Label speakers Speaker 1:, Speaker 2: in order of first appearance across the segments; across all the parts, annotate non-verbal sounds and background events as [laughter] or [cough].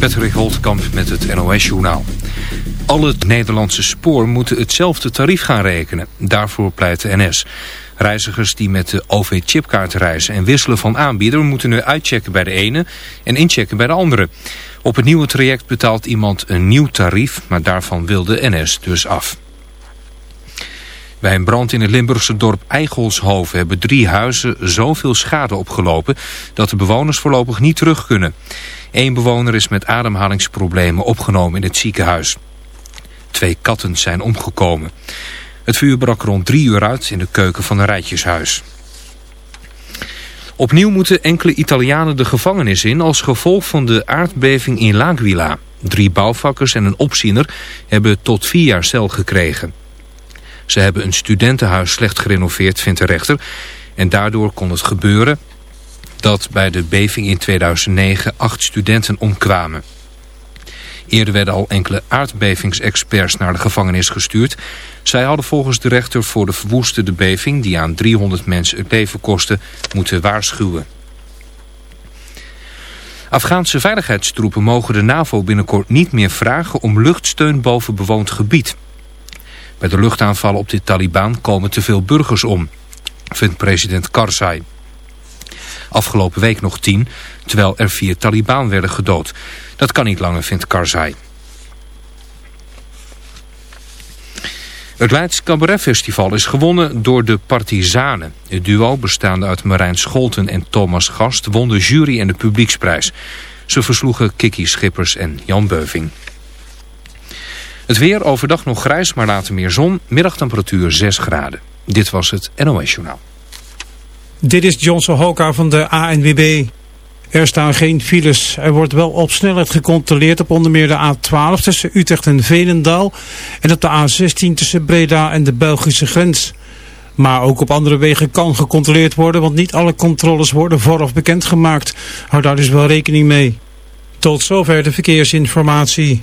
Speaker 1: Patrick Holtkamp met het NOS-journaal. Alle Nederlandse spoor moeten hetzelfde tarief gaan rekenen. Daarvoor pleit de NS. Reizigers die met de OV-chipkaart reizen en wisselen van aanbieder... moeten nu uitchecken bij de ene en inchecken bij de andere. Op het nieuwe traject betaalt iemand een nieuw tarief... maar daarvan wil de NS dus af. Bij een brand in het Limburgse dorp Eigelshoven hebben drie huizen zoveel schade opgelopen dat de bewoners voorlopig niet terug kunnen. Eén bewoner is met ademhalingsproblemen opgenomen in het ziekenhuis. Twee katten zijn omgekomen. Het vuur brak rond drie uur uit in de keuken van een rijtjeshuis. Opnieuw moeten enkele Italianen de gevangenis in als gevolg van de aardbeving in L'Aquila. Drie bouwvakkers en een opziener hebben tot vier jaar cel gekregen. Ze hebben een studentenhuis slecht gerenoveerd, vindt de rechter. En daardoor kon het gebeuren dat bij de beving in 2009 acht studenten omkwamen. Eerder werden al enkele aardbevingsexperts naar de gevangenis gestuurd. Zij hadden volgens de rechter voor de verwoestende beving... die aan 300 mensen het leven kostte, moeten waarschuwen. Afghaanse veiligheidstroepen mogen de NAVO binnenkort niet meer vragen om luchtsteun boven bewoond gebied. Bij de luchtaanvallen op de Taliban komen te veel burgers om, vindt president Karzai. Afgelopen week nog tien, terwijl er vier Taliban werden gedood. Dat kan niet langer, vindt Karzai. Het Leids Cabaret Festival is gewonnen door de Partizanen. Het duo, bestaande uit Marijn Scholten en Thomas Gast, won de jury en de publieksprijs. Ze versloegen Kiki Schippers en Jan Beuving. Het weer overdag nog grijs, maar later meer zon. Middagtemperatuur 6 graden. Dit was het NOS Journaal.
Speaker 2: Dit is Johnson Hoka van de ANWB. Er staan geen files. Er wordt wel op snelheid gecontroleerd op onder meer de A12 tussen Utrecht en Veenendaal. En op de A16 tussen Breda en de Belgische grens. Maar ook op andere wegen kan gecontroleerd worden, want niet alle controles worden vooraf bekendgemaakt. Hou daar dus wel rekening mee. Tot zover de verkeersinformatie.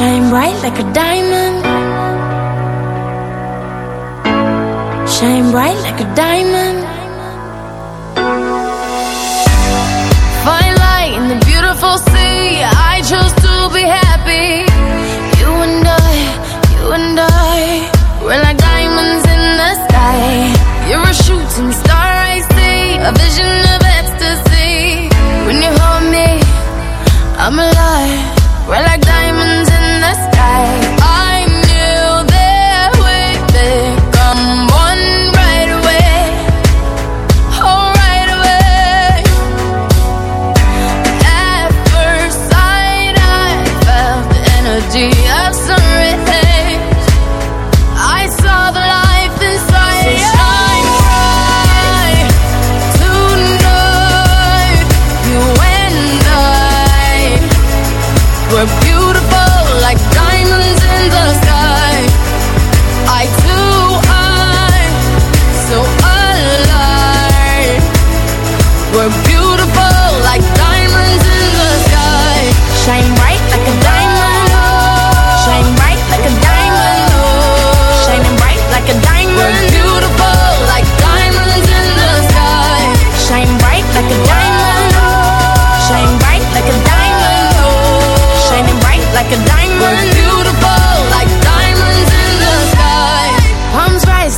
Speaker 3: Shine bright like a diamond. Shine bright like a diamond. Find light in the beautiful sea. I chose to be happy. You and I, you and I We're like diamonds in the sky. You're a shooting star I see A vision of ecstasy. When you hold me, I'm alive.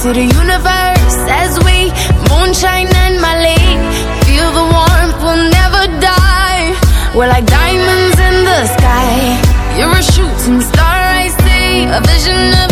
Speaker 3: to the universe as we moonshine and molly. Feel the warmth, we'll never die. We're like diamonds in the sky. You're a shooting star, I see. A vision of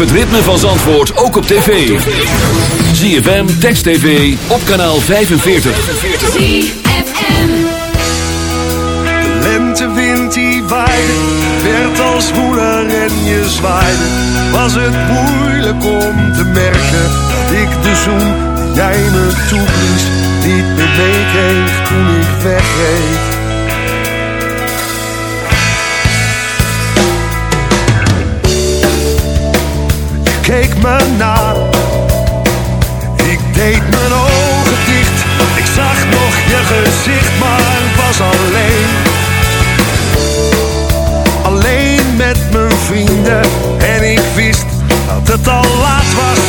Speaker 4: het ritme van Zandvoort ook op tv. ZFM, Text TV, op kanaal 45.
Speaker 3: ZFM
Speaker 5: De lentewind die waaide, werd als zwoeler en je zwaaide. Was het moeilijk om te merken dat ik de zoen jij me toeblies niet meer meekreeg toen ik wegreed. keek me na. Ik deed mijn ogen dicht, ik zag nog je gezicht, maar was alleen. Alleen met mijn vrienden en ik wist dat het al laat was.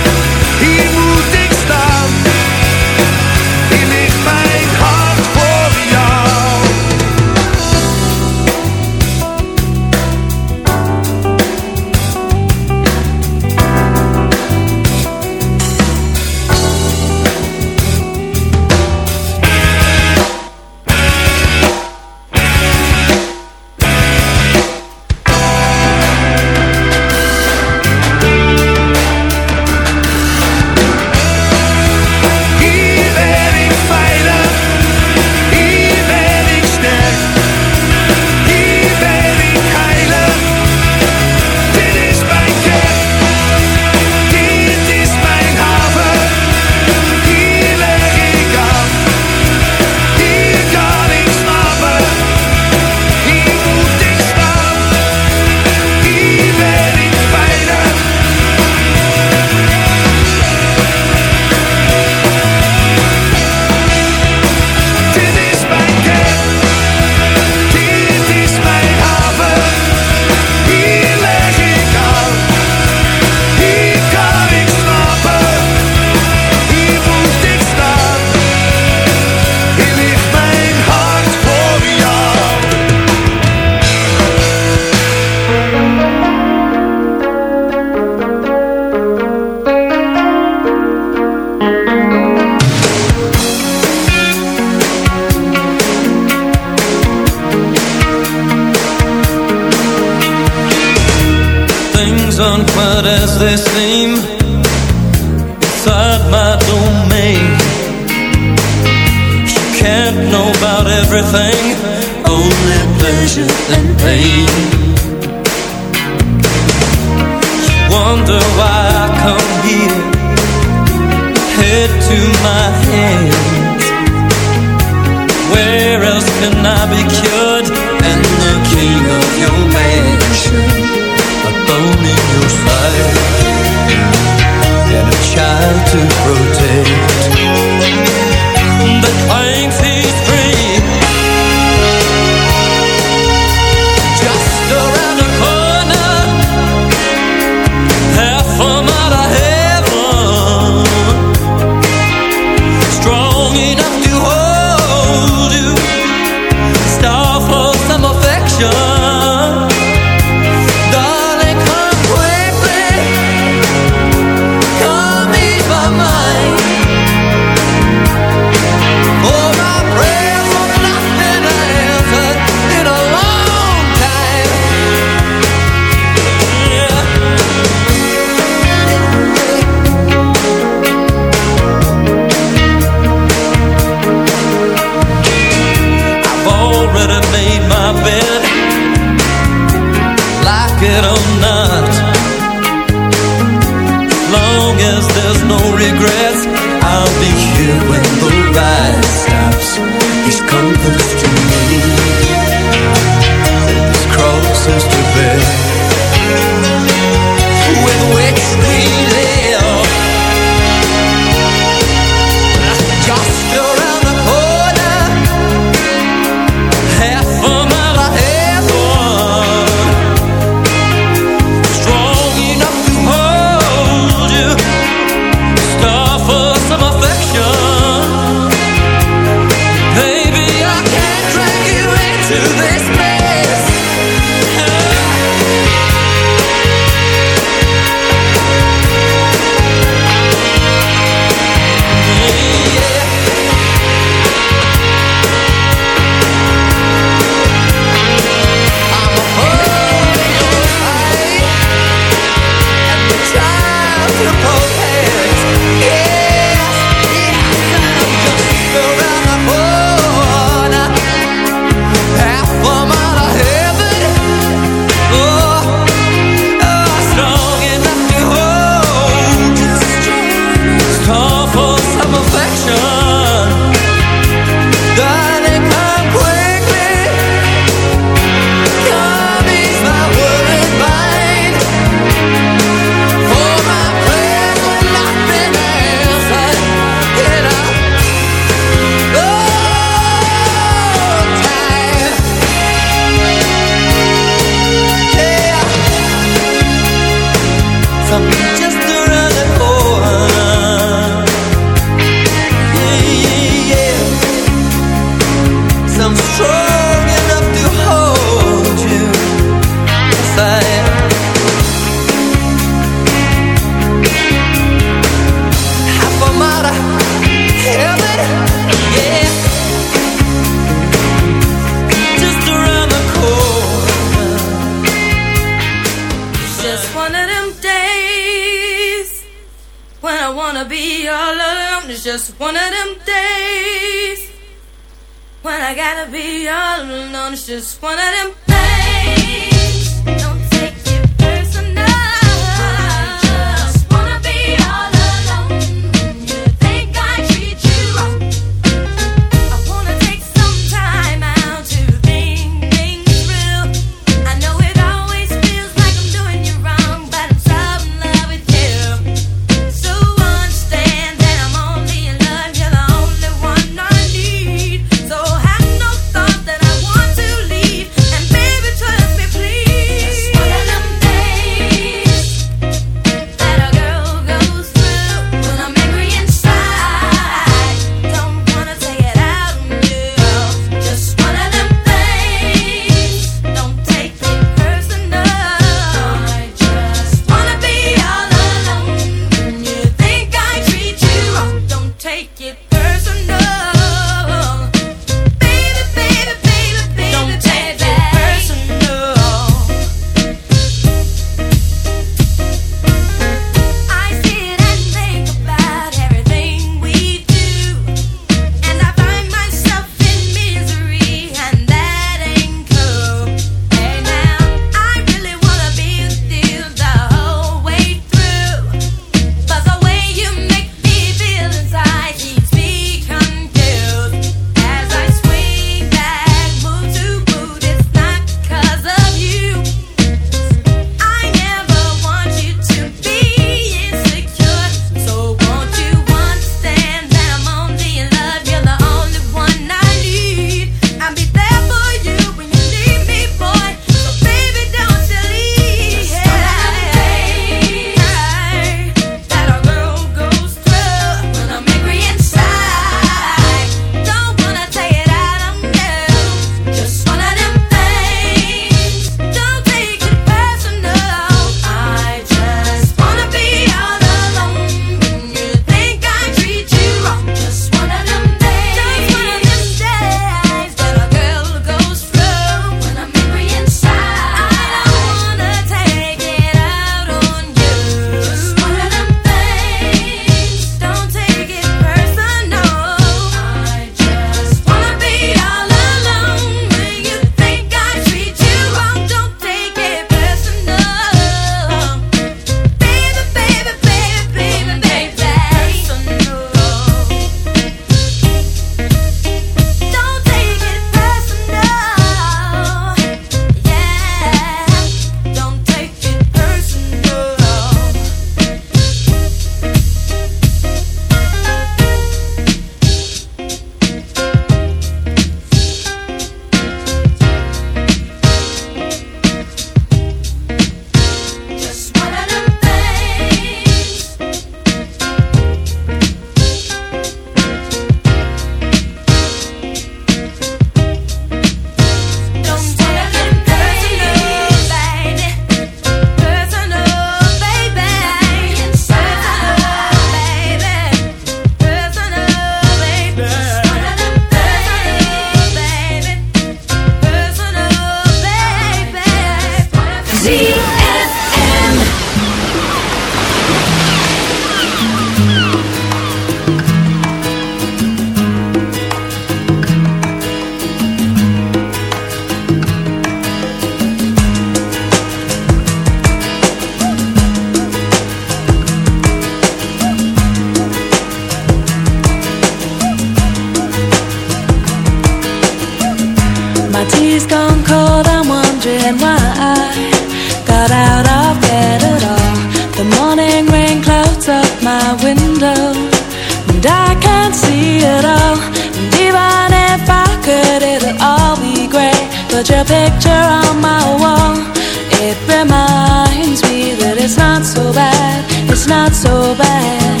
Speaker 6: it's not so bad.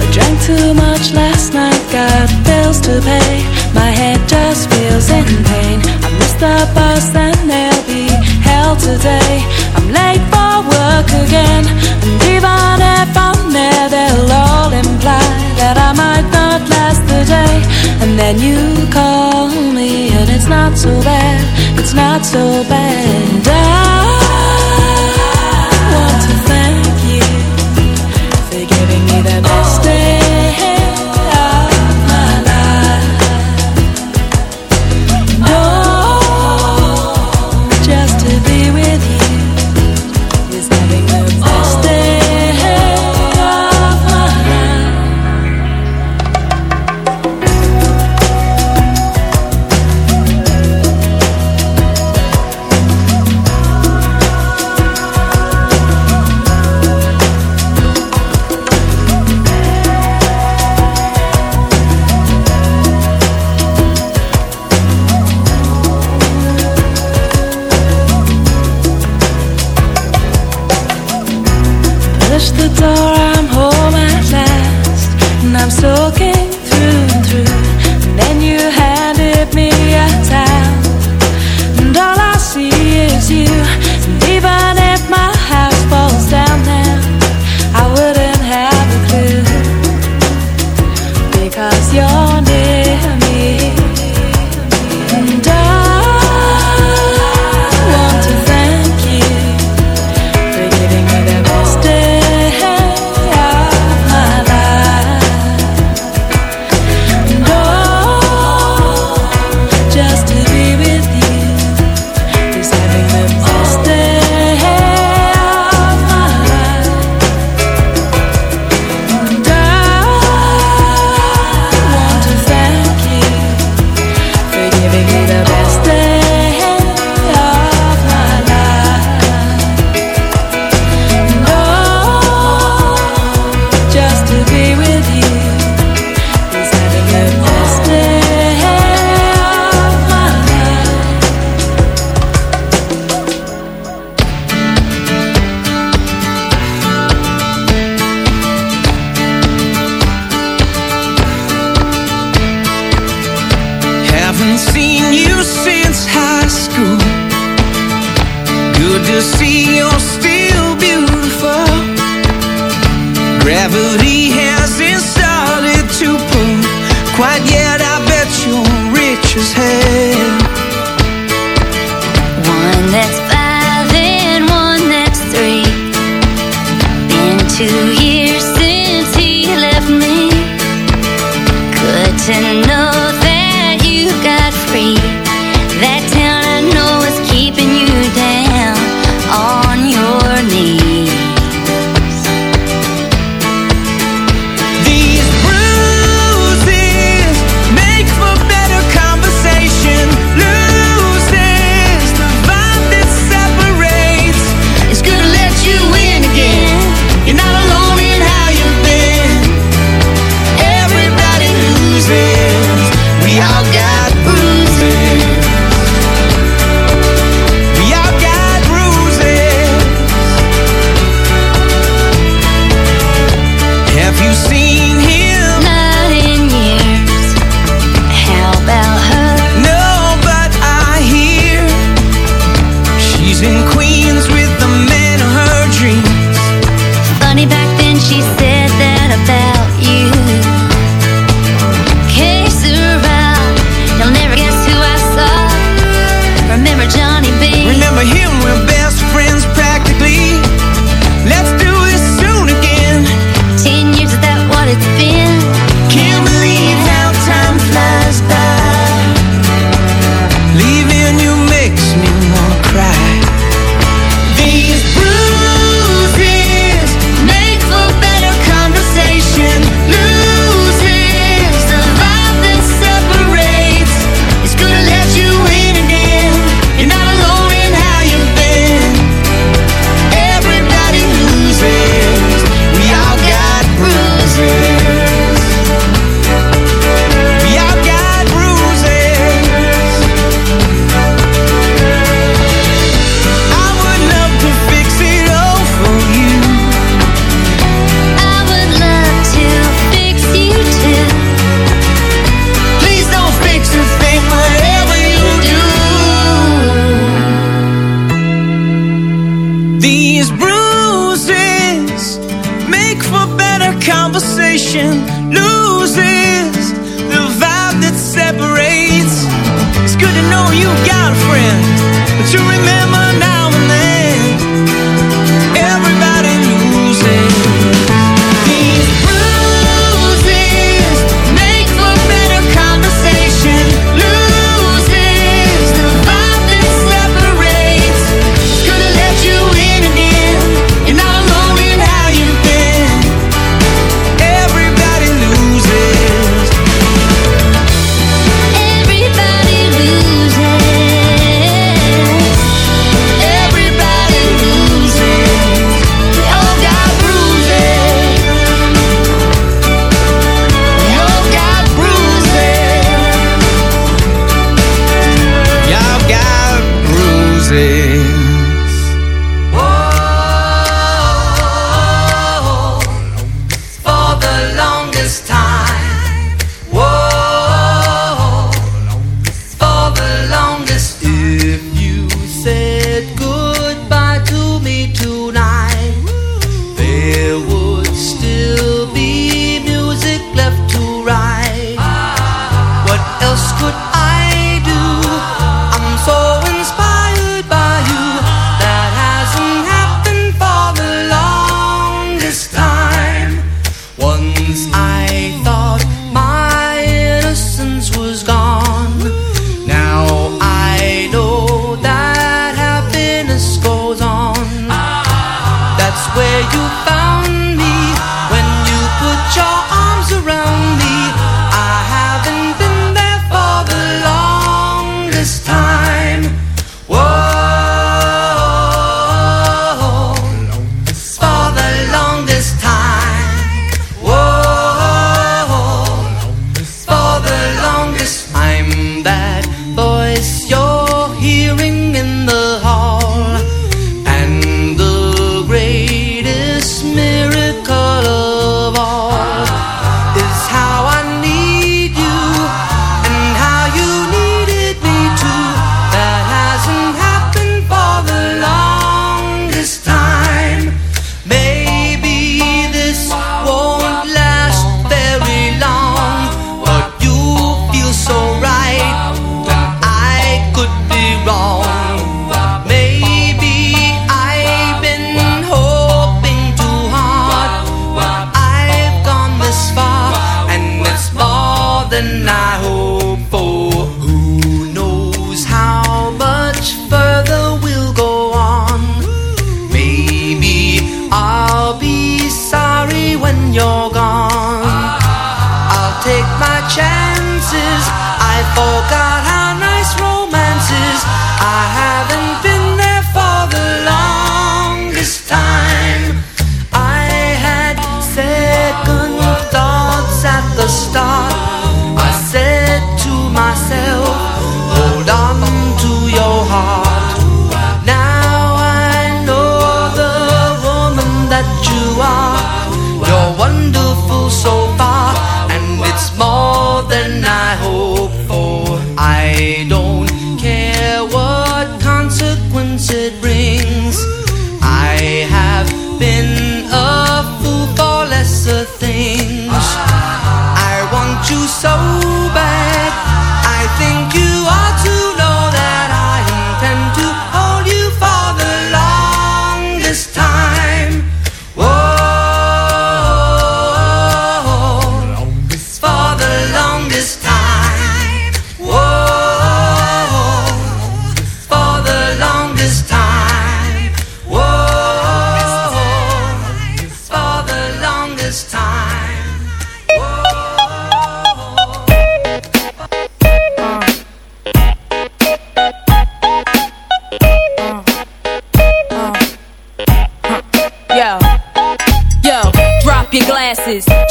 Speaker 6: I drank too much last night, got bills to pay. My head just feels in pain. I missed the bus and there'll be hell today. I'm late for work again, and even if I'm there, they'll all imply that I might not last the day. And then you call me, and it's not so bad it's not so bad.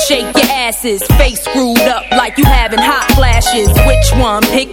Speaker 7: Shake your asses, face screwed up like you having hot flashes. Which one? Pick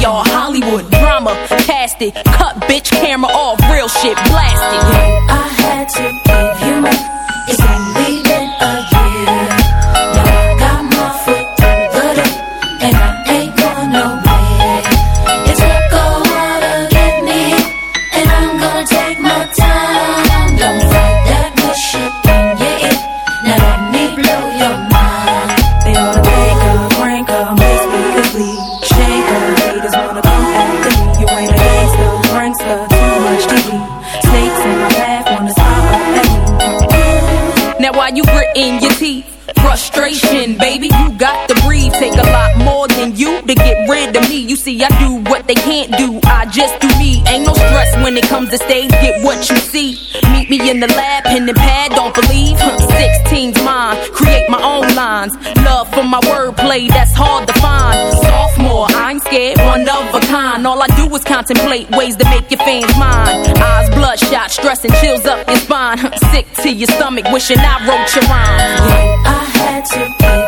Speaker 7: y'all Hollywood drama, cast it, cut bitch camera off, real shit blasted.
Speaker 6: I had to give you my. It's
Speaker 7: Frustration, you got to breathe. Take a lot more than you to get rid of me. You see, I do what they can't do. I just do me. Ain't no stress when it comes to stage. Get what you see. Meet me in the lab, pen and pad. Don't believe. Huh, 16's mine. Create my own lines. Love for my wordplay, that's hard to find. Sophomore, I ain't scared, one of a kind. All I do is contemplate ways to make your fans mine. Eyes bloodshot, stress and chills up your spine. Sick to your stomach, wishing I wrote your rhymes.
Speaker 6: I had to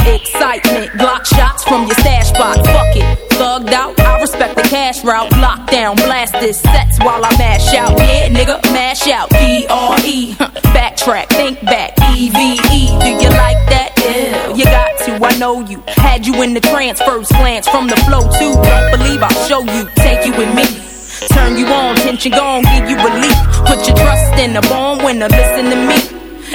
Speaker 7: cash route. Lockdown, blast this sets while I mash out. Yeah, nigga, mash out. D R E, [laughs] backtrack, think back. E V E, do you like that? Yeah, you got to. I know you. Had you in the trance, first glance from the flow too. Don't believe I'll show you, take you with me. Turn you on, tension gone, give you relief. Put your trust in the born winner, listen to me.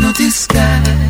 Speaker 8: no disguise.